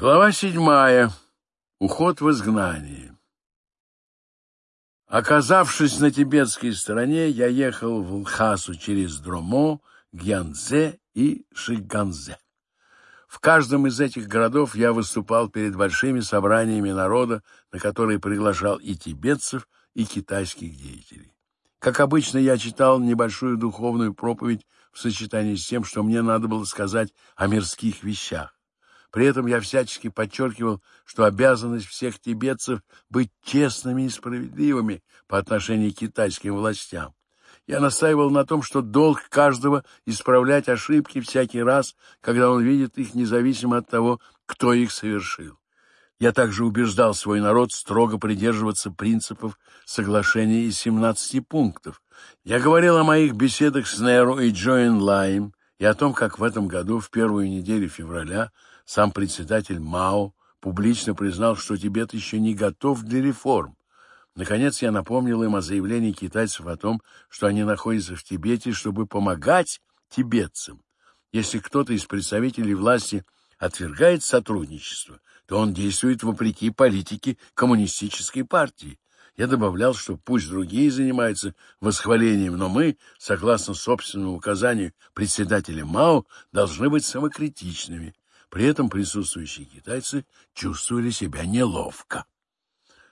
Глава седьмая. Уход в изгнание. Оказавшись на тибетской стороне, я ехал в Лхасу через Дромо, Гьянзе и Шиганзе. В каждом из этих городов я выступал перед большими собраниями народа, на которые приглашал и тибетцев, и китайских деятелей. Как обычно, я читал небольшую духовную проповедь в сочетании с тем, что мне надо было сказать о мирских вещах. При этом я всячески подчеркивал, что обязанность всех тибетцев быть честными и справедливыми по отношению к китайским властям. Я настаивал на том, что долг каждого исправлять ошибки всякий раз, когда он видит их независимо от того, кто их совершил. Я также убеждал свой народ строго придерживаться принципов соглашения из 17 пунктов. Я говорил о моих беседах с Неру и Джоэн Лайм и о том, как в этом году, в первую неделю февраля, сам председатель Мао публично признал, что Тибет еще не готов для реформ. Наконец я напомнил им о заявлении китайцев о том, что они находятся в Тибете, чтобы помогать тибетцам. Если кто-то из представителей власти отвергает сотрудничество, то он действует вопреки политике коммунистической партии. Я добавлял, что пусть другие занимаются восхвалением, но мы, согласно собственному указанию председателя Мао, должны быть самокритичными при этом присутствующие китайцы чувствовали себя неловко.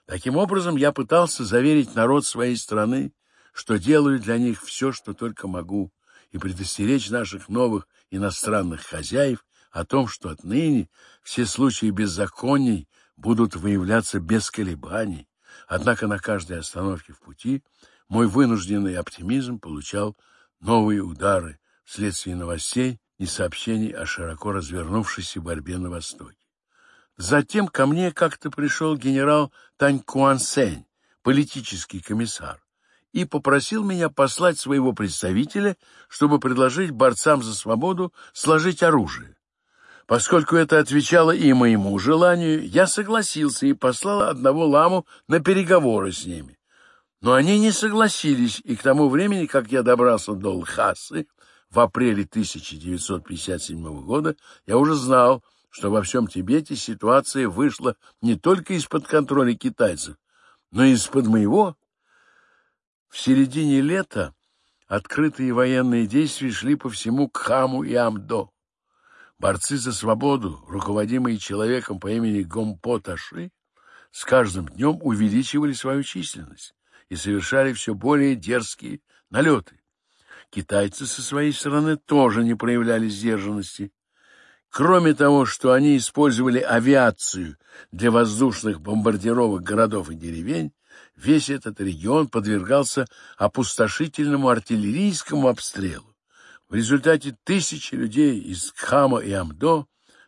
Таким образом, я пытался заверить народ своей страны, что делаю для них все, что только могу, и предостеречь наших новых иностранных хозяев о том, что отныне все случаи беззаконий будут выявляться без колебаний. Однако на каждой остановке в пути мой вынужденный оптимизм получал новые удары вследствие новостей, и сообщений о широко развернувшейся борьбе на Востоке. Затем ко мне как-то пришел генерал Тань Куансень, политический комиссар, и попросил меня послать своего представителя, чтобы предложить борцам за свободу сложить оружие. Поскольку это отвечало и моему желанию, я согласился и послал одного ламу на переговоры с ними. Но они не согласились, и к тому времени, как я добрался до Лхасы, в апреле 1957 года, я уже знал, что во всем Тибете ситуация вышла не только из-под контроля китайцев, но и из-под моего. В середине лета открытые военные действия шли по всему Кхаму и Амдо. Борцы за свободу, руководимые человеком по имени Гомпо Таши, с каждым днем увеличивали свою численность и совершали все более дерзкие налеты. Китайцы со своей стороны тоже не проявляли сдержанности. Кроме того, что они использовали авиацию для воздушных бомбардировок городов и деревень, весь этот регион подвергался опустошительному артиллерийскому обстрелу. В результате тысячи людей из Кхама и Амдо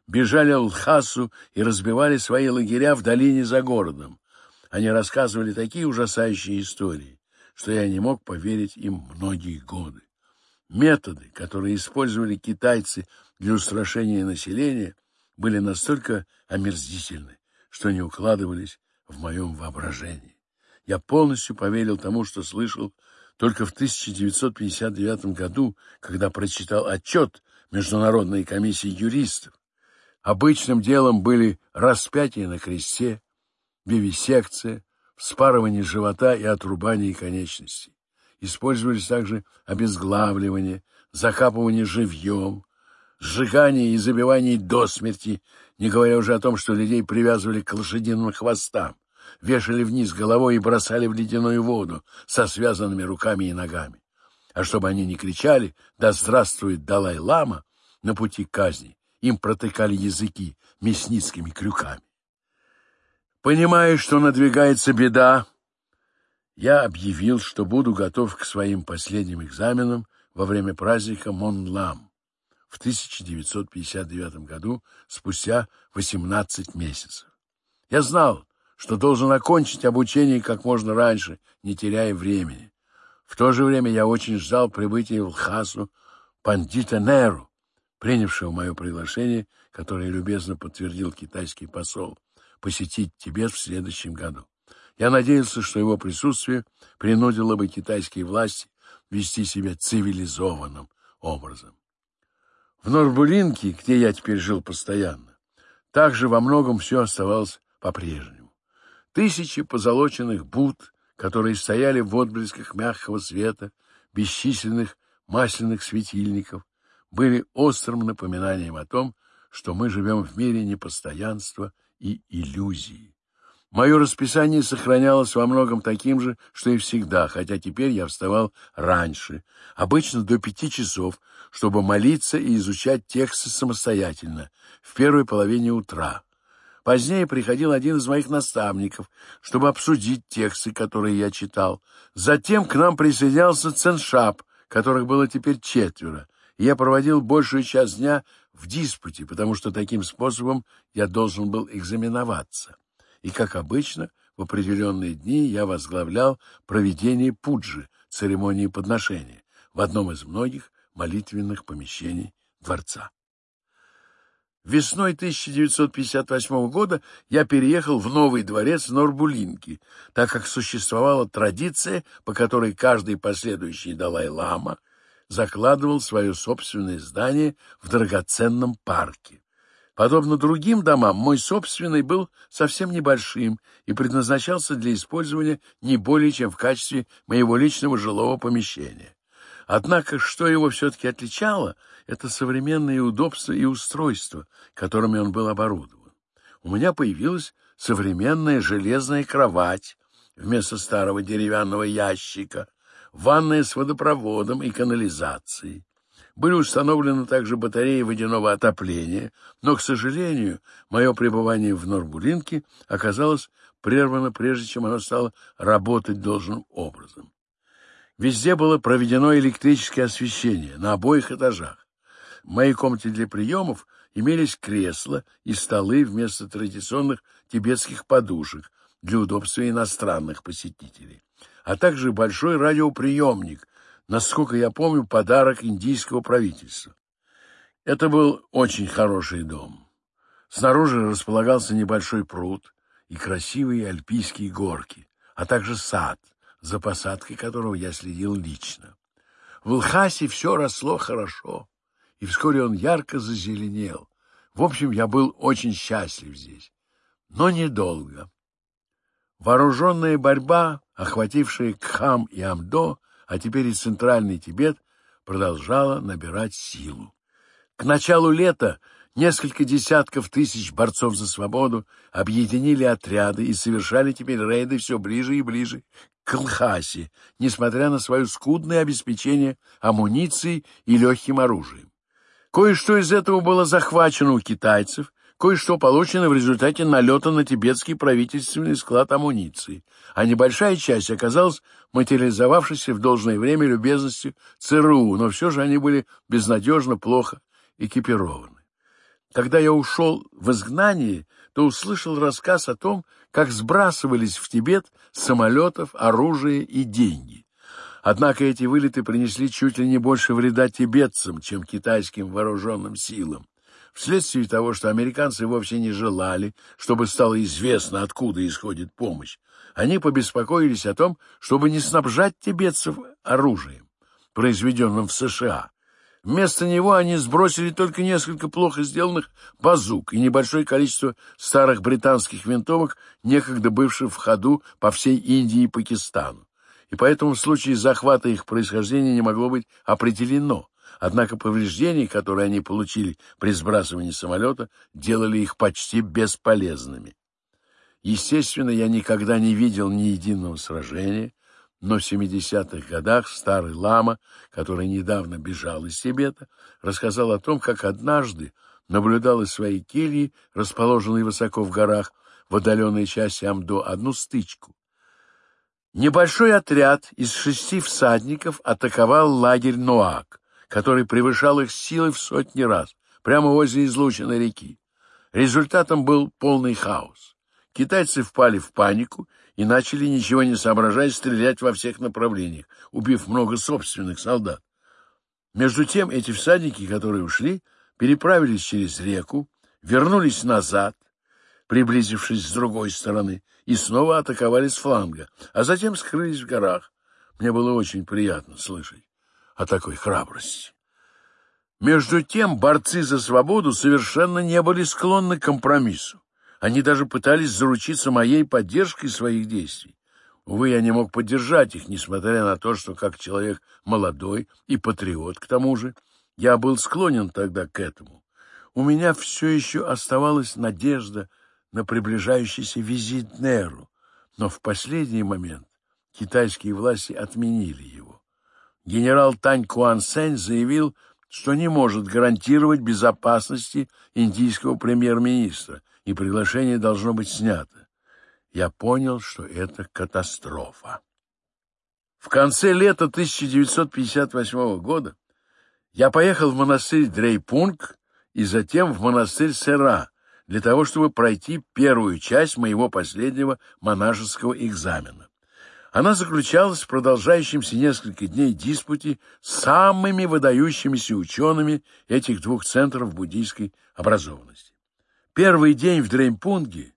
бежали в Лхасу и разбивали свои лагеря в долине за городом. Они рассказывали такие ужасающие истории, что я не мог поверить им многие годы методы, которые использовали китайцы для устрашения населения, были настолько омерзительны, что не укладывались в моем воображении. Я полностью поверил тому, что слышал только в 1959 году, когда прочитал отчет Международной комиссии юристов. Обычным делом были распятие на кресте, вивисекция, вспарывание живота и отрубание конечностей использовались также обезглавливание, закапывание живьем, сжигание и забивание до смерти, не говоря уже о том, что людей привязывали к лошадиным хвостам, вешали вниз головой и бросали в ледяную воду со связанными руками и ногами. А чтобы они не кричали «Да здравствует Далай-Лама!» на пути казни им протыкали языки мясницкими крюками. Понимая, что надвигается беда, я объявил, что буду готов к своим последним экзаменам во время праздника Монлам в 1959 году, спустя 18 месяцев. Я знал, что должен окончить обучение как можно раньше, не теряя времени. В то же время я очень ждал прибытия в Лхасу пандита Неру, принявшего мое приглашение, которое любезно подтвердил китайский посол, посетить Тибет в следующем году. Я надеялся, что его присутствие принудило бы китайские власти вести себя цивилизованным образом. В Норбулинке, где я теперь жил постоянно, также во многом все оставалось по-прежнему. Тысячи позолоченных буд, которые стояли в отблесках мягкого света, бесчисленных масляных светильников, были острым напоминанием о том, что мы живем в мире непостоянства и иллюзии. Мое расписание сохранялось во многом таким же, что и всегда, хотя теперь я вставал раньше, обычно до пяти часов, чтобы молиться и изучать тексты самостоятельно, в первой половине утра. Позднее приходил один из моих наставников, чтобы обсудить тексты, которые я читал. Затем к нам присоединялся Ценшап, которых было теперь четверо, я проводил большую часть дня в диспуте, потому что таким способом я должен был экзаменоваться и, как обычно, в определенные дни я возглавлял проведение пуджи, церемонии подношения, в одном из многих молитвенных помещений дворца. Весной 1958 года я переехал в новый дворец Норбулинки, так как существовала традиция, по которой каждый последующий Далай-лама закладывал свое собственное здание в драгоценном парке. Подобно другим домам, мой собственный был совсем небольшим и предназначался для использования не более чем в качестве моего личного жилого помещения. Однако, что его все-таки отличало, это современные удобства и устройства, которыми он был оборудован. У меня появилась современная железная кровать вместо старого деревянного ящика, ванная с водопроводом и канализацией, были установлены также батареи водяного отопления, но, к сожалению, мое пребывание в Норбулинке оказалось прервано, прежде чем оно стало работать должным образом. Везде было проведено электрическое освещение на обоих этажах. В моей комнате для приемов имелись кресла и столы вместо традиционных тибетских подушек для удобства иностранных посетителей, а также большой радиоприемник насколько я помню, подарок индийского правительства. Это был очень хороший дом. Снаружи располагался небольшой пруд и красивые альпийские горки, а также сад, за посадкой которого я следил лично. В Лхасе все росло хорошо, и вскоре он ярко зазеленел. В общем, я был очень счастлив здесь, но недолго. Вооруженная борьба, охватившая Кхам и Амдо, а теперь и центральный Тибет продолжала набирать силу. К началу лета несколько десятков тысяч борцов за свободу объединили отряды и совершали теперь рейды все ближе и ближе к Лхасе, несмотря на свое скудное обеспечение амуницией и легким оружием. Кое-что из этого было захвачено у китайцев, Кое-что получено в результате налета на тибетский правительственный склад амуниции, а небольшая часть оказалась материализовавшейся в должное время любезностью ЦРУ, но все же они были безнадежно плохо экипированы. Когда я ушел в изгнание, то услышал рассказ о том, как сбрасывались в Тибет самолетов, оружие и деньги. Однако эти вылеты принесли чуть ли не больше вреда тибетцам, чем китайским вооруженным силам. Вследствие того, что американцы вовсе не желали, чтобы стало известно, откуда исходит помощь, они побеспокоились о том, чтобы не снабжать тибетцев оружием, произведенным в США. Вместо него они сбросили только несколько плохо сделанных базук и небольшое количество старых британских винтовок, некогда бывших в ходу по всей Индии и Пакистану. И поэтому в случае захвата их происхождения не могло быть определено, Однако повреждения, которые они получили при сбрасывании самолета, делали их почти бесполезными. Естественно, я никогда не видел ни единого сражения, но в 70-х годах старый лама, который недавно бежал из Тибета, рассказал о том, как однажды наблюдал из своей кельи, расположенной высоко в горах, в отдаленной части Амдо, одну стычку. Небольшой отряд из шести всадников атаковал лагерь Нуак который превышал их силы в сотни раз, прямо возле излученной реки. Результатом был полный хаос. Китайцы впали в панику и начали, ничего не соображая стрелять во всех направлениях, убив много собственных солдат. Между тем эти всадники, которые ушли, переправились через реку, вернулись назад, приблизившись с другой стороны, и снова атаковали с фланга, а затем скрылись в горах. Мне было очень приятно слышать о такой храбрости. Между тем, борцы за свободу совершенно не были склонны к компромиссу. Они даже пытались заручиться моей поддержкой своих действий. Увы, я не мог поддержать их, несмотря на то, что как человек молодой и патриот, к тому же, я был склонен тогда к этому. У меня все еще оставалась надежда на приближающийся визит Неру, но в последний момент китайские власти отменили его. Генерал Тань Куансен заявил, что не может гарантировать безопасности индийского премьер-министра, и приглашение должно быть снято. Я понял, что это катастрофа. В конце лета 1958 года я поехал в монастырь Дрейпунг и затем в монастырь Сера для того, чтобы пройти первую часть моего последнего монашеского экзамена. Она заключалась в продолжающемся несколько дней диспуте с самыми выдающимися учеными этих двух центров буддийской образованности. Первый день в Дреймпунге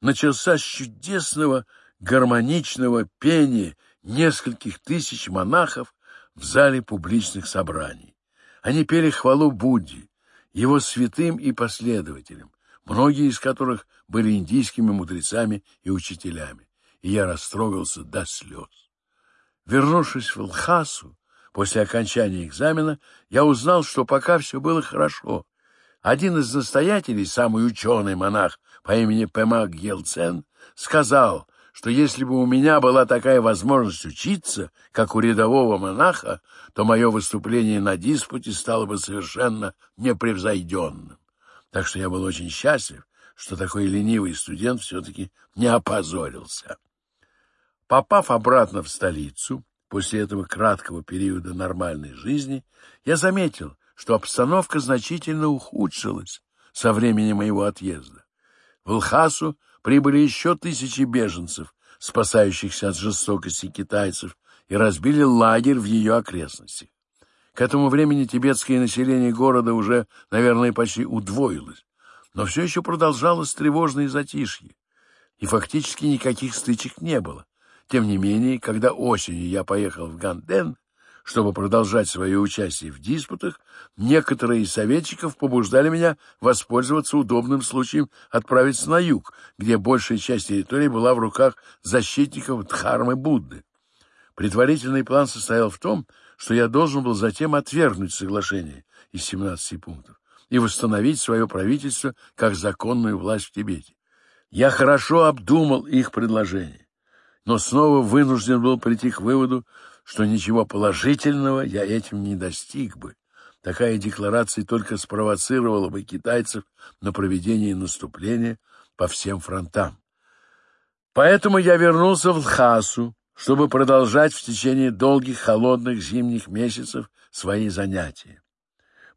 начался с чудесного гармоничного пения нескольких тысяч монахов в зале публичных собраний. Они пели хвалу Будде, его святым и последователям, многие из которых были индийскими мудрецами и учителями я растрогался до слез. Вернувшись в Лхасу, после окончания экзамена, я узнал, что пока все было хорошо. Один из настоятелей, самый ученый монах по имени Пемак Елцен, сказал, что если бы у меня была такая возможность учиться, как у рядового монаха, то мое выступление на диспуте стало бы совершенно непревзойденным. Так что я был очень счастлив, что такой ленивый студент все-таки не опозорился. Попав обратно в столицу, после этого краткого периода нормальной жизни, я заметил, что обстановка значительно ухудшилась со времени моего отъезда. В Лхасу прибыли еще тысячи беженцев, спасающихся от жестокости китайцев, и разбили лагерь в ее окрестностях. К этому времени тибетское население города уже, наверное, почти удвоилось, но все еще продолжалось тревожное затишье, и фактически никаких стычек не было, тем не менее, когда осенью я поехал в Ганден, чтобы продолжать свое участие в диспутах, некоторые из советчиков побуждали меня воспользоваться удобным случаем отправиться на юг, где большая часть территории была в руках защитников Дхармы Будды. Предварительный план состоял в том, что я должен был затем отвергнуть соглашение из 17 пунктов и восстановить свое правительство как законную власть в Тибете. Я хорошо обдумал их предложение но снова вынужден был прийти к выводу, что ничего положительного я этим не достиг бы. Такая декларация только спровоцировала бы китайцев на проведение наступления по всем фронтам. Поэтому я вернулся в Лхасу, чтобы продолжать в течение долгих холодных зимних месяцев свои занятия.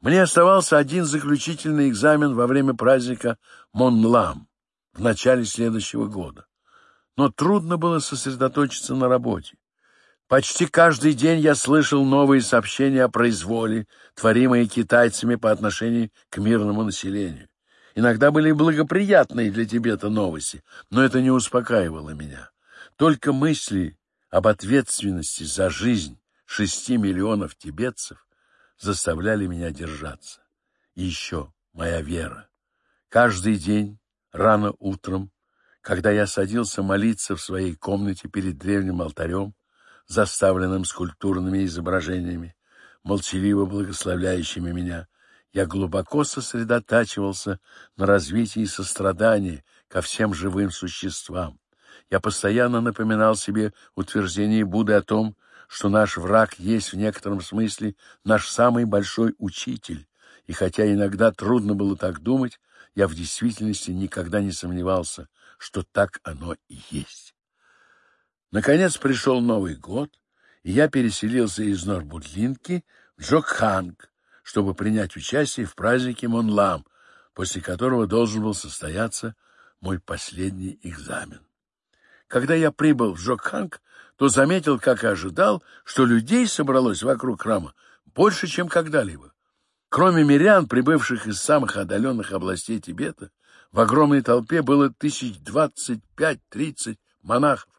Мне оставался один заключительный экзамен во время праздника Монлам в начале следующего года но трудно было сосредоточиться на работе. Почти каждый день я слышал новые сообщения о произволе, творимые китайцами по отношению к мирному населению. Иногда были благоприятные для Тибета новости, но это не успокаивало меня. Только мысли об ответственности за жизнь шести миллионов тибетцев заставляли меня держаться. И еще моя вера. Каждый день, рано утром, когда я садился молиться в своей комнате перед древним алтарем, заставленным скульптурными изображениями, молчаливо благословляющими меня, я глубоко сосредотачивался на развитии сострадания ко всем живым существам. Я постоянно напоминал себе утверждение Будды о том, что наш враг есть в некотором смысле наш самый большой учитель, и хотя иногда трудно было так думать, я в действительности никогда не сомневался — что так оно и есть. Наконец пришел Новый год, и я переселился из Норбудлинки в Джокханг, чтобы принять участие в празднике Монлам, после которого должен был состояться мой последний экзамен. Когда я прибыл в Джокханг, то заметил, как и ожидал, что людей собралось вокруг храма больше, чем когда-либо. Кроме мирян, прибывших из самых отдаленных областей Тибета, в огромной толпе было тысяч двадцать пять-тридцать монахов.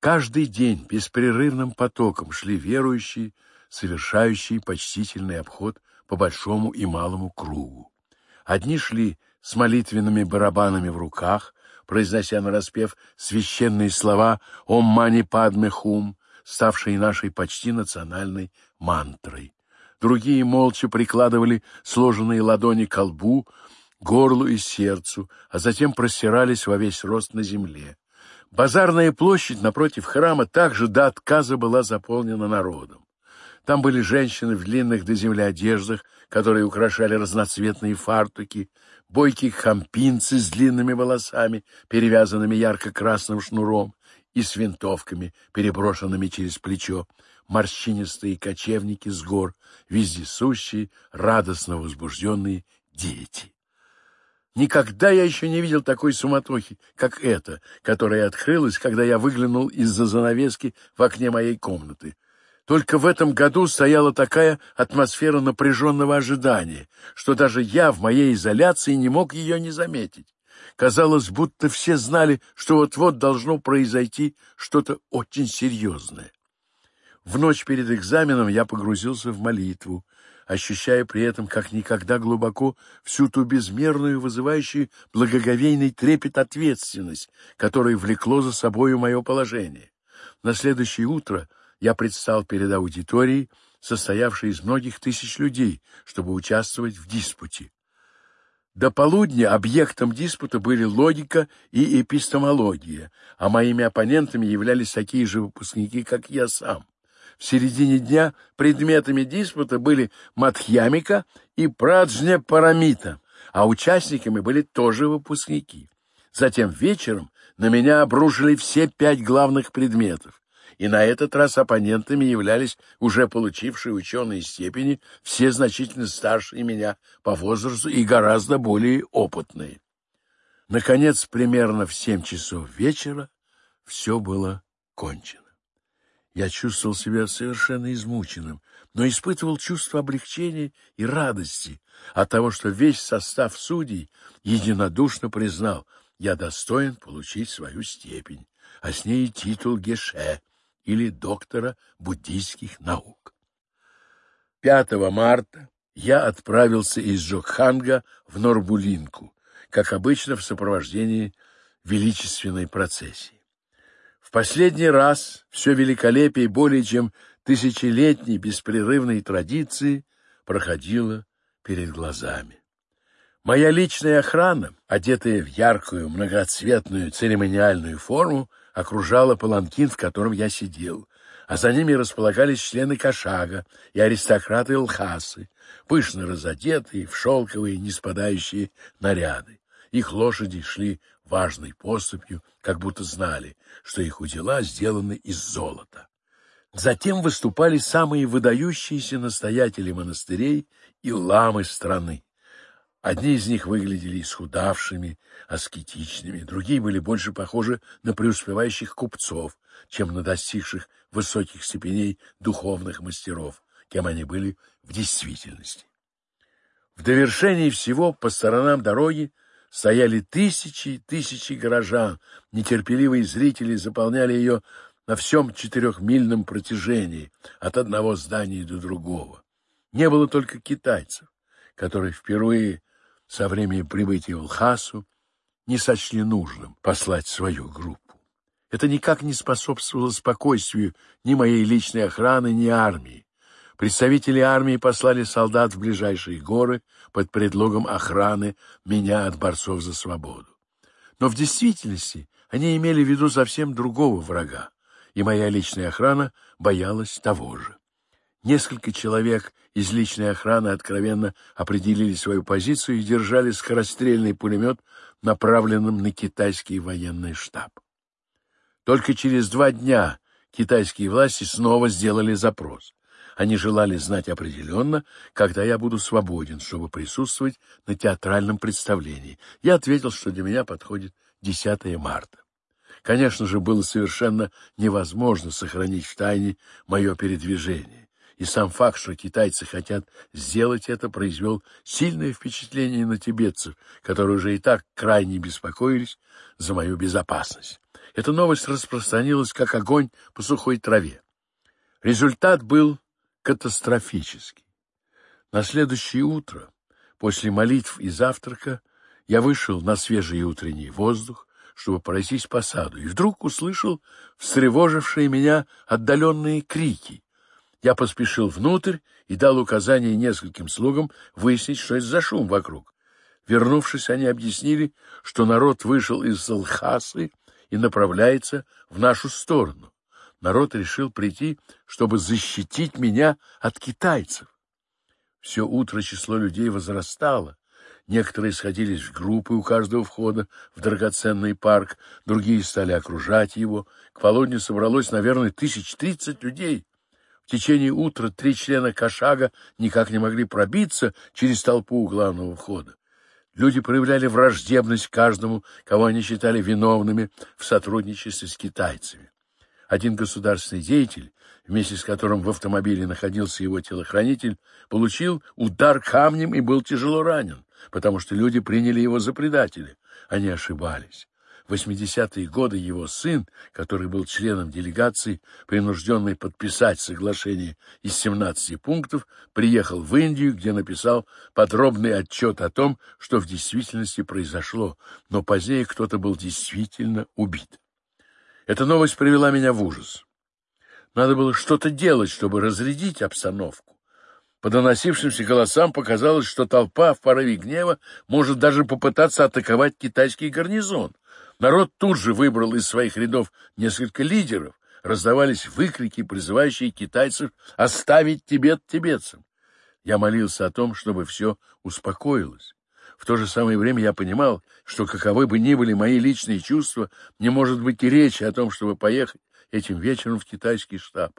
Каждый день беспрерывным потоком шли верующие, совершающие почтительный обход по большому и малому кругу. Одни шли с молитвенными барабанами в руках, произнося нараспев священные слова «Ом мани падме хум», ставшие нашей почти национальной мантрой. Другие молча прикладывали сложенные ладони к лбу, горлу и сердцу, а затем простирались во весь рост на земле. Базарная площадь напротив храма также до отказа была заполнена народом. Там были женщины в длинных до земли одеждах, которые украшали разноцветные фартуки, бойкие хампинцы с длинными волосами, перевязанными ярко-красным шнуром, и с винтовками, переброшенными через плечо, морщинистые кочевники с гор, вездесущие, радостно возбужденные дети. Никогда я еще не видел такой суматохи, как эта, которая открылась, когда я выглянул из-за занавески в окне моей комнаты. Только в этом году стояла такая атмосфера напряженного ожидания, что даже я в моей изоляции не мог ее не заметить. Казалось, будто все знали, что вот-вот должно произойти что-то очень серьезное. В ночь перед экзаменом я погрузился в молитву, ощущая при этом, как никогда глубоко всю ту безмерную, вызывающую благоговейный трепет ответственность, которую влекло за собою мое положение. На следующее утро я предстал перед аудиторией, состоявшей из многих тысяч людей, чтобы участвовать в диспуте. До полудня объектом диспута были логика и эпистемология, а моими оппонентами являлись такие же выпускники, как я сам. В середине дня предметами диспута были Матхьямика и Праджня Парамита, а участниками были тоже выпускники. Затем вечером на меня обрушили все пять главных предметов, и на этот раз оппонентами являлись уже получившие ученые степени, все значительно старше меня по возрасту и гораздо более опытные. Наконец, примерно в семь часов вечера все было кончено. Я чувствовал себя совершенно измученным, но испытывал чувство облегчения и радости от того, что весь состав судей единодушно признал, я достоин получить свою степень, а с ней титул Геше или доктора буддийских наук. 5 марта я отправился из Джокханга в Норбулинку, как обычно в сопровождении величественной процессии последний раз все великолепие более чем тысячелетней беспрерывной традиции проходило перед глазами. Моя личная охрана, одетая в яркую многоцветную церемониальную форму, окружала паланкин, в котором я сидел, а за ними располагались члены Кашага и аристократы Лхасы, пышно разодетые в шелковые, не спадающие наряды. Их лошади шли важной поступью, как будто знали, что их удела сделаны из золота. Затем выступали самые выдающиеся настоятели монастырей и ламы страны. Одни из них выглядели исхудавшими, аскетичными, другие были больше похожи на преуспевающих купцов, чем на достигших высоких степеней духовных мастеров, кем они были в действительности. В довершении всего по сторонам дороги Стояли тысячи и тысячи горожан, нетерпеливые зрители заполняли ее на всем четырехмильном протяжении от одного здания до другого. Не было только китайцев, которые впервые со времени прибытия в Лхасу не сочли нужным послать свою группу. Это никак не способствовало спокойствию ни моей личной охраны, ни армии. Представители армии послали солдат в ближайшие горы под предлогом охраны меня от борцов за свободу. Но в действительности они имели в виду совсем другого врага, и моя личная охрана боялась того же. Несколько человек из личной охраны откровенно определили свою позицию и держали скорострельный пулемет, направленным на китайский военный штаб. Только через два дня китайские власти снова сделали запрос. Они желали знать определенно, когда я буду свободен, чтобы присутствовать на театральном представлении. Я ответил, что для меня подходит 10 марта. Конечно же, было совершенно невозможно сохранить в тайне мое передвижение. И сам факт, что китайцы хотят сделать это, произвел сильное впечатление на тибетцев, которые уже и так крайне беспокоились за мою безопасность. Эта новость распространилась как огонь по сухой траве. Результат был катастрофический. На следующее утро, после молитв и завтрака, я вышел на свежий утренний воздух, чтобы пройтись по саду, и вдруг услышал встревожившие меня отдаленные крики. Я поспешил внутрь и дал указание нескольким слугам выяснить, что это за шум вокруг. Вернувшись, они объяснили, что народ вышел из Салхасы и направляется в нашу сторону народ решил прийти, чтобы защитить меня от китайцев. Все утро число людей возрастало. Некоторые сходились в группы у каждого входа в драгоценный парк, другие стали окружать его. К полудню собралось, наверное, тысяч тридцать людей. В течение утра три члена кошага никак не могли пробиться через толпу у главного входа. Люди проявляли враждебность каждому, кого они считали виновными в сотрудничестве с китайцами. Один государственный деятель, вместе с которым в автомобиле находился его телохранитель, получил удар камнем и был тяжело ранен, потому что люди приняли его за предателя. Они ошибались. В 80-е годы его сын, который был членом делегации, принужденный подписать соглашение из 17 пунктов, приехал в Индию, где написал подробный отчет о том, что в действительности произошло, но позднее кто-то был действительно убит. Эта новость привела меня в ужас. Надо было что-то делать, чтобы разрядить обстановку. По доносившимся голосам показалось, что толпа в порыве гнева может даже попытаться атаковать китайский гарнизон. Народ тут же выбрал из своих рядов несколько лидеров. Раздавались выкрики, призывающие китайцев оставить Тибет тибетцам. Я молился о том, чтобы все успокоилось. В то же самое время я понимал, что каковы бы ни были мои личные чувства, не может быть и речи о том, чтобы поехать этим вечером в китайский штаб.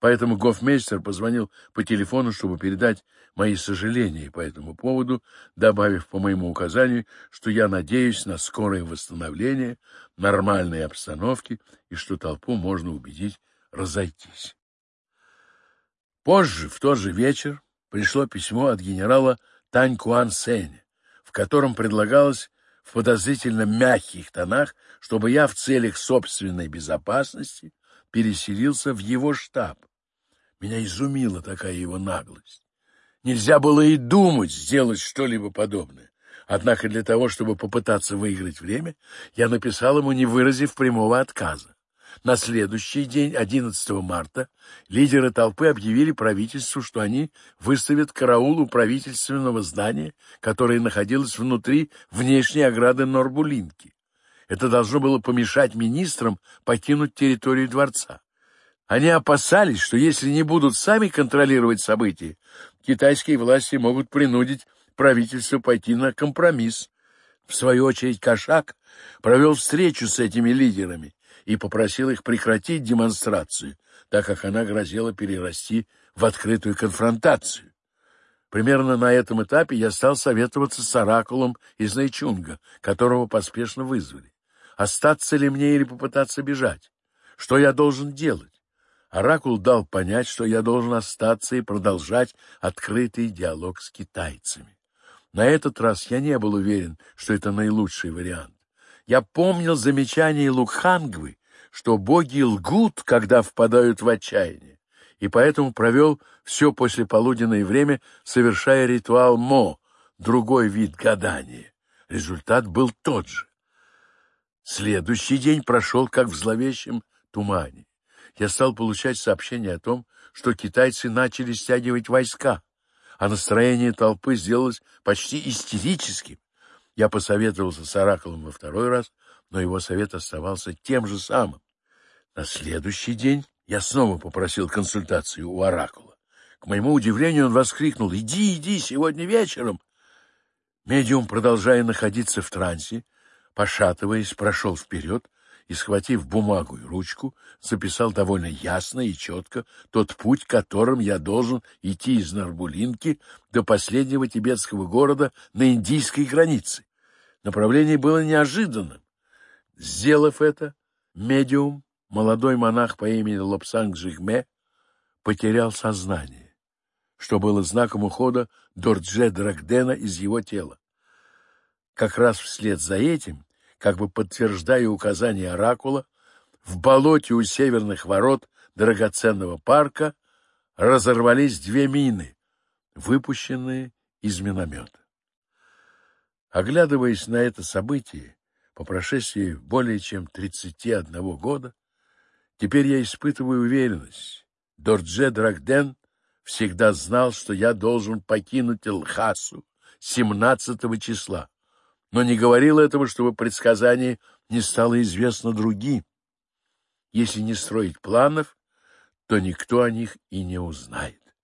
Поэтому гофмейстер позвонил по телефону, чтобы передать мои сожаления по этому поводу, добавив по моему указанию, что я надеюсь на скорое восстановление, нормальной обстановки и что толпу можно убедить разойтись. Позже, в тот же вечер, пришло письмо от генерала Тань Куан Сэня, в котором предлагалось в подозрительно мягких тонах, чтобы я в целях собственной безопасности переселился в его штаб. Меня изумила такая его наглость. Нельзя было и думать сделать что-либо подобное. Однако для того, чтобы попытаться выиграть время, я написал ему, не выразив прямого отказа. На следующий день, 11 марта, лидеры толпы объявили правительству, что они выставят караул у правительственного здания, которое находилось внутри внешней ограды Норбулинки. Это должно было помешать министрам покинуть территорию дворца. Они опасались, что если не будут сами контролировать события, китайские власти могут принудить правительство пойти на компромисс. В свою очередь Кошак провел встречу с этими лидерами и попросил их прекратить демонстрацию, так как она грозила перерасти в открытую конфронтацию. Примерно на этом этапе я стал советоваться с оракулом из Найчунга, которого поспешно вызвали. Остаться ли мне или попытаться бежать? Что я должен делать? Оракул дал понять, что я должен остаться и продолжать открытый диалог с китайцами. На этот раз я не был уверен, что это наилучший вариант. Я помнил замечание Лукхангвы что боги лгут, когда впадают в отчаяние, и поэтому провел все послеполуденное время, совершая ритуал Мо, другой вид гадания. Результат был тот же. Следующий день прошел как в зловещем тумане. Я стал получать сообщения о том, что китайцы начали стягивать войска, а настроение толпы сделалось почти истерическим. Я посоветовался с Оракулом во второй раз — но его совет оставался тем же самым. На следующий день я снова попросил консультацию у оракула. К моему удивлению он воскликнул «Иди, иди, сегодня вечером!» Медиум, продолжая находиться в трансе, пошатываясь, прошел вперед и, схватив бумагу и ручку, записал довольно ясно и четко тот путь, которым я должен идти из Нарбулинки до последнего тибетского города на индийской границе. Направление было неожиданным, Сделав это, медиум, молодой монах по имени Лапсанг Жигме, потерял сознание, что было знаком ухода Дордже Драгдена из его тела. Как раз вслед за этим, как бы подтверждая указание оракула, в болоте у северных ворот драгоценного парка разорвались две мины, выпущенные из миномета. Оглядываясь на это событие, по прошествии более чем 31 года, теперь я испытываю уверенность. Дордже Драгден всегда знал, что я должен покинуть Лхасу 17 числа, но не говорил этого, чтобы предсказание не стало известно другим. Если не строить планов, то никто о них и не узнает.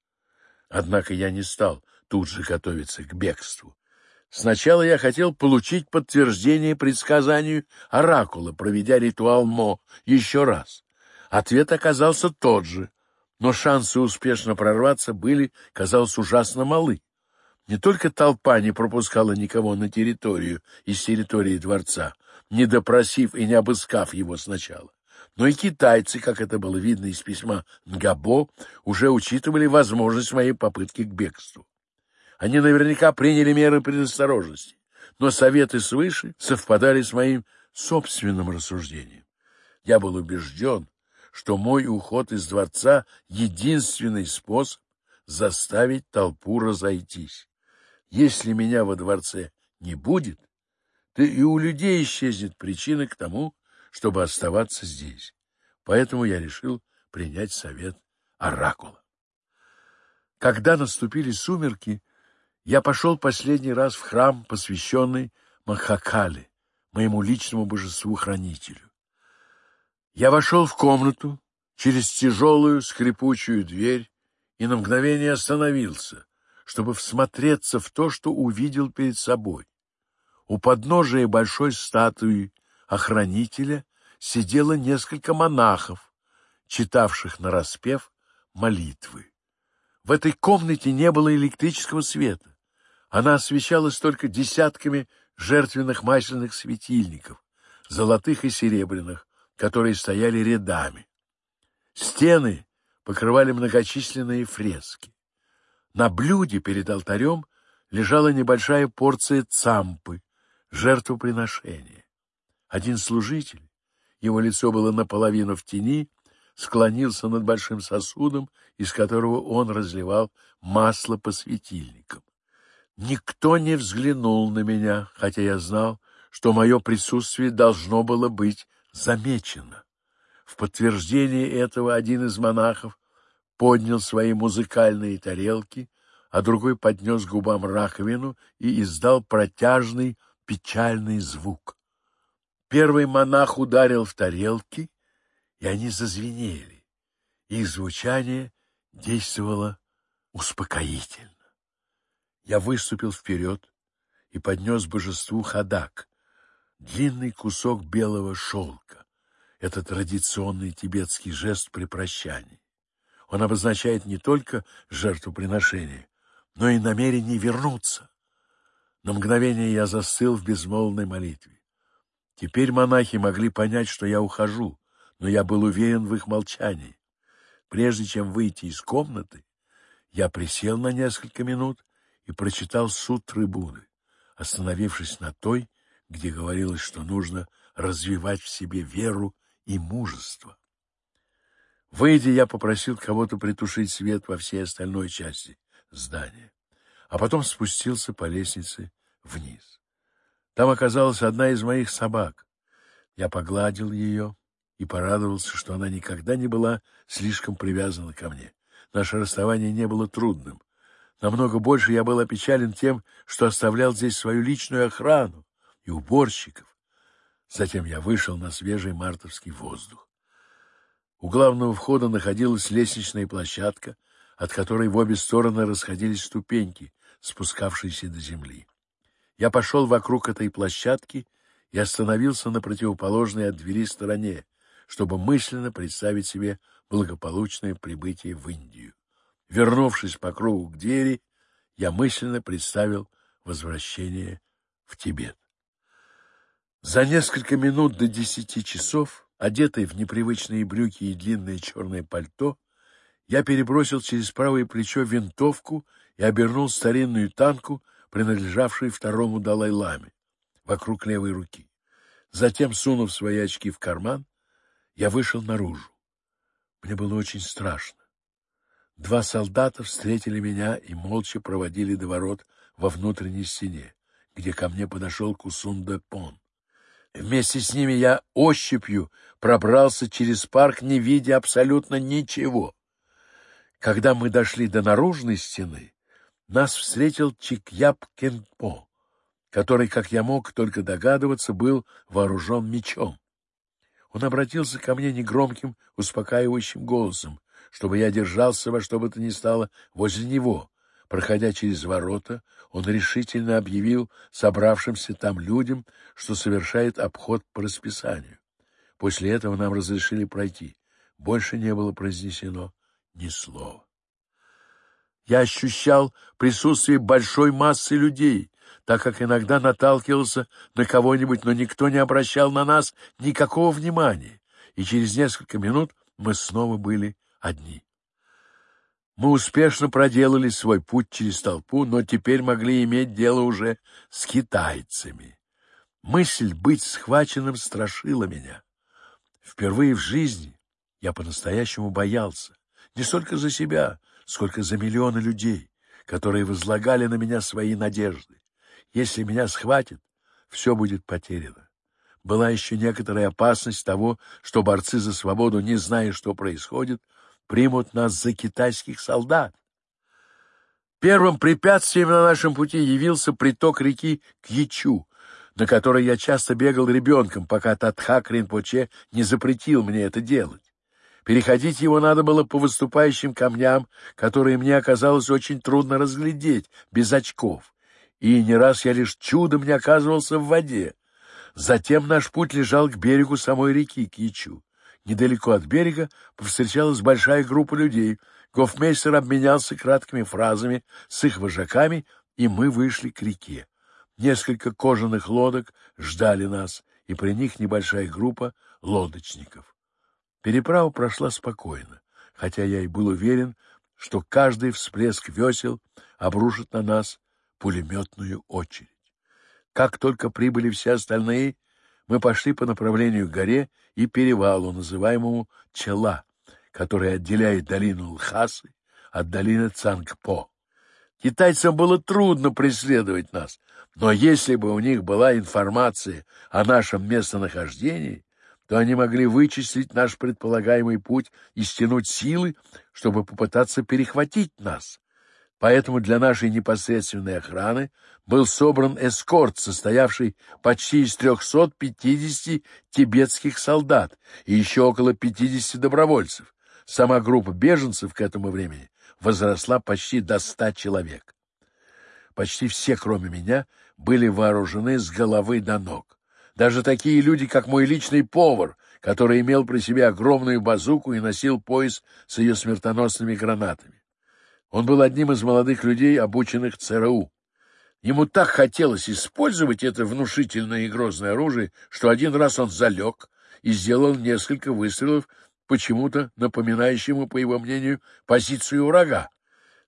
Однако я не стал тут же готовиться к бегству. Сначала я хотел получить подтверждение предсказанию Оракула, проведя ритуал Мо еще раз. Ответ оказался тот же, но шансы успешно прорваться были, казалось, ужасно малы. Не только толпа не пропускала никого на территорию из территории дворца, не допросив и не обыскав его сначала, но и китайцы, как это было видно из письма Нгабо, уже учитывали возможность моей попытки к бегству. Они наверняка приняли меры предосторожности, но советы свыше совпадали с моим собственным рассуждением. Я был убежден, что мой уход из дворца — единственный способ заставить толпу разойтись. Если меня во дворце не будет, то и у людей исчезнет причина к тому, чтобы оставаться здесь. Поэтому я решил принять совет оракула. Когда наступили сумерки, я пошел последний раз в храм, посвященный Махакале, моему личному божеству-хранителю. Я вошел в комнату через тяжелую скрипучую дверь и на мгновение остановился, чтобы всмотреться в то, что увидел перед собой. У подножия большой статуи охранителя сидело несколько монахов, читавших нараспев молитвы. В этой комнате не было электрического света. Она освещалась только десятками жертвенных масляных светильников, золотых и серебряных, которые стояли рядами. Стены покрывали многочисленные фрески. На блюде перед алтарем лежала небольшая порция цампы, жертвоприношения. Один служитель, его лицо было наполовину в тени, склонился над большим сосудом, из которого он разливал масло по светильникам. Никто не взглянул на меня, хотя я знал, что мое присутствие должно было быть замечено. В подтверждение этого один из монахов поднял свои музыкальные тарелки, а другой поднес губам раковину и издал протяжный печальный звук. Первый монах ударил в тарелки, и они зазвенели. Их звучание действовало успокоительно. Я выступил вперед и поднес божеству хадак, длинный кусок белого шелка. Это традиционный тибетский жест при прощании. Он обозначает не только жертвоприношение, но и намерение вернуться. На мгновение я застыл в безмолвной молитве. Теперь монахи могли понять, что я ухожу, но я был уверен в их молчании. Прежде чем выйти из комнаты, я присел на несколько минут и прочитал суд трибуны, остановившись на той, где говорилось, что нужно развивать в себе веру и мужество. Выйдя, я попросил кого-то притушить свет во всей остальной части здания, а потом спустился по лестнице вниз. Там оказалась одна из моих собак. Я погладил ее и порадовался, что она никогда не была слишком привязана ко мне. Наше расставание не было трудным, Намного больше я был опечален тем, что оставлял здесь свою личную охрану и уборщиков. Затем я вышел на свежий мартовский воздух. У главного входа находилась лестничная площадка, от которой в обе стороны расходились ступеньки, спускавшиеся до земли. Я пошел вокруг этой площадки и остановился на противоположной от двери стороне, чтобы мысленно представить себе благополучное прибытие в Индию. Вернувшись по кругу к двери, я мысленно представил возвращение в Тибет. За несколько минут до десяти часов, одетый в непривычные брюки и длинное черное пальто, я перебросил через правое плечо винтовку и обернул старинную танку, принадлежавшую второму Далай-ламе, вокруг левой руки. Затем, сунув свои очки в карман, я вышел наружу. Мне было очень страшно. Два солдата встретили меня и молча проводили до ворот во внутренней стене, где ко мне подошел Кусун-де-Пон. Вместе с ними я ощупью пробрался через парк, не видя абсолютно ничего. Когда мы дошли до наружной стены, нас встретил Чикьяп Кенпо, который, как я мог только догадываться, был вооружен мечом. Он обратился ко мне негромким, успокаивающим голосом чтобы я держался во что бы то ни стало возле него. Проходя через ворота, он решительно объявил собравшимся там людям, что совершает обход по расписанию. После этого нам разрешили пройти. Больше не было произнесено ни слова. Я ощущал присутствие большой массы людей, так как иногда наталкивался на кого-нибудь, но никто не обращал на нас никакого внимания, и через несколько минут мы снова были одни. Мы успешно проделали свой путь через толпу, но теперь могли иметь дело уже с китайцами. Мысль быть схваченным страшила меня. Впервые в жизни я по-настоящему боялся, не столько за себя, сколько за миллионы людей, которые возлагали на меня свои надежды. Если меня схватят, все будет потеряно. Была еще некоторая опасность того, что борцы за свободу, не зная, что происходит, — примут нас за китайских солдат. Первым препятствием на нашем пути явился приток реки Кьячу, на которой я часто бегал ребенком, пока Татхак Ринпоче не запретил мне это делать. Переходить его надо было по выступающим камням, которые мне оказалось очень трудно разглядеть, без очков. И не раз я лишь чудом не оказывался в воде. Затем наш путь лежал к берегу самой реки Кичу. Недалеко от берега повстречалась большая группа людей. Гофмейстер обменялся краткими фразами с их вожаками, и мы вышли к реке. Несколько кожаных лодок ждали нас, и при них небольшая группа лодочников. Переправа прошла спокойно, хотя я и был уверен, что каждый всплеск весел обрушит на нас пулеметную очередь. Как только прибыли все остальные, мы пошли по направлению к горе и перевалу, называемому Чела, который отделяет долину Лхасы от долины Цангпо. Китайцам было трудно преследовать нас, но если бы у них была информация о нашем местонахождении, то они могли вычислить наш предполагаемый путь и стянуть силы, чтобы попытаться перехватить нас поэтому для нашей непосредственной охраны был собран эскорт, состоявший почти из 350 тибетских солдат и еще около 50 добровольцев. Сама группа беженцев к этому времени возросла почти до 100 человек. Почти все, кроме меня, были вооружены с головы до ног. Даже такие люди, как мой личный повар, который имел при себе огромную базуку и носил пояс с ее смертоносными гранатами. Он был одним из молодых людей, обученных ЦРУ. Ему так хотелось использовать это внушительное и грозное оружие, что один раз он залег и сделал несколько выстрелов, почему-то напоминающему, по его мнению, позицию врага.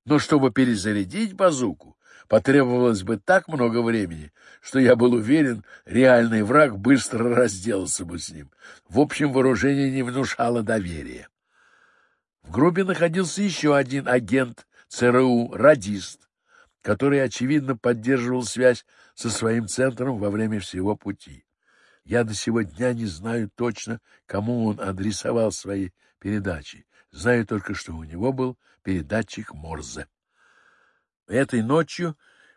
Но чтобы перезарядить базуку, потребовалось бы так много времени, что я был уверен, реальный враг быстро разделался бы с ним. В общем, вооружение не внушало доверия. В группе находился еще один агент ЦРУ «Радист», который, очевидно, поддерживал связь со своим центром во время всего пути. Я до сего дня не знаю точно, кому он адресовал свои передачи. Знаю только, что у него был передатчик Морзе. Этой ночью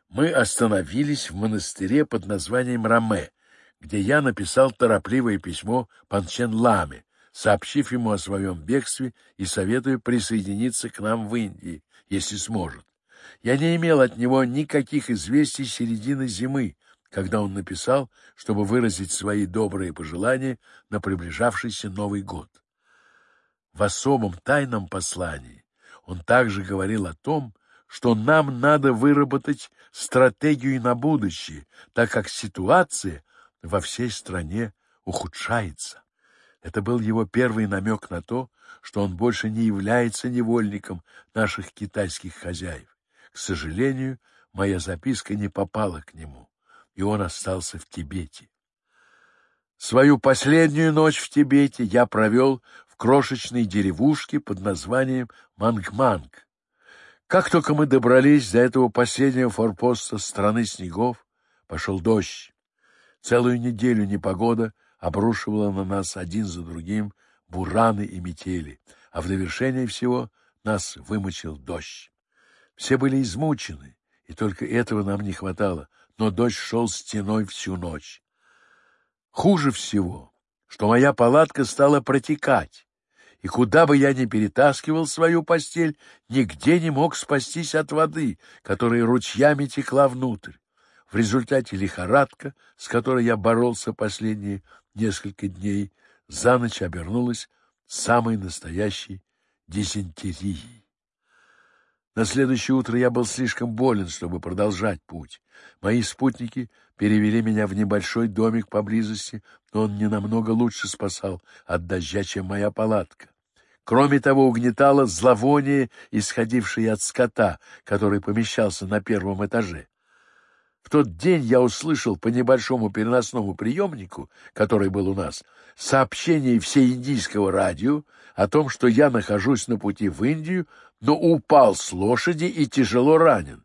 мы остановились в монастыре под названием Раме, где я написал торопливое письмо Панчен Ламе, сообщив ему о своем бегстве и советуя присоединиться к нам в Индии, если сможет. Я не имел от него никаких известий середины зимы, когда он написал, чтобы выразить свои добрые пожелания на приближавшийся Новый год. В особом тайном послании он также говорил о том, что нам надо выработать стратегию на будущее, так как ситуация во всей стране ухудшается. Это был его первый намек на то, что он больше не является невольником наших китайских хозяев. К сожалению, моя записка не попала к нему, и он остался в Тибете. Свою последнюю ночь в Тибете я провел в крошечной деревушке под названием Мангманг. Как только мы добрались до этого последнего форпоста страны снегов, пошел дождь. Целую неделю непогода обрушивала на нас один за другим бураны и метели, а в довершение всего нас вымочил дождь. Все были измучены, и только этого нам не хватало, но дождь шел стеной всю ночь. Хуже всего, что моя палатка стала протекать, и куда бы я ни перетаскивал свою постель, нигде не мог спастись от воды, которая ручьями текла внутрь. В результате лихорадка, с которой я боролся последние несколько дней, — за ночь обернулась самой настоящей дизентерией. На следующее утро я был слишком болен, чтобы продолжать путь. Мои спутники перевели меня в небольшой домик поблизости, но он не намного лучше спасал от дождя, чем моя палатка. Кроме того, угнетало зловоние, исходившее от скота, который помещался на первом этаже. В тот день я услышал по небольшому переносному приемнику, который был у нас, сообщение всеиндийского радио о том, что я нахожусь на пути в Индию, но упал с лошади и тяжело ранен.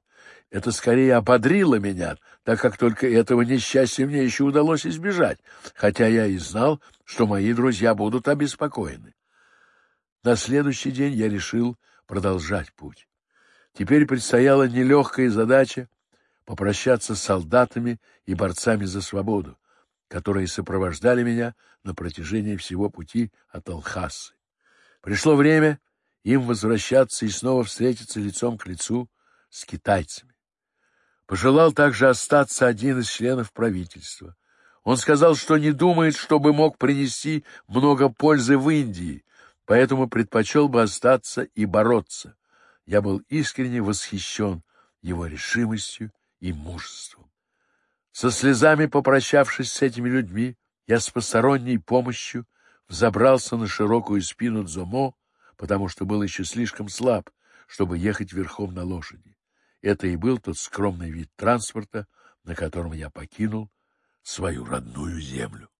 Это скорее ободрило меня, так как только этого несчастья мне еще удалось избежать, хотя я и знал, что мои друзья будут обеспокоены. На следующий день я решил продолжать путь. Теперь предстояла нелегкая задача попрощаться с солдатами и борцами за свободу, которые сопровождали меня на протяжении всего пути от Алхасы. Пришло время им возвращаться и снова встретиться лицом к лицу с китайцами. Пожелал также остаться один из членов правительства. Он сказал, что не думает, чтобы мог принести много пользы в Индии, поэтому предпочел бы остаться и бороться. Я был искренне восхищен его решимостью и мужеством. Со слезами попрощавшись с этими людьми, я с посторонней помощью взобрался на широкую спину Дзомо, потому что был еще слишком слаб, чтобы ехать верхом на лошади. Это и был тот скромный вид транспорта, на котором я покинул свою родную землю.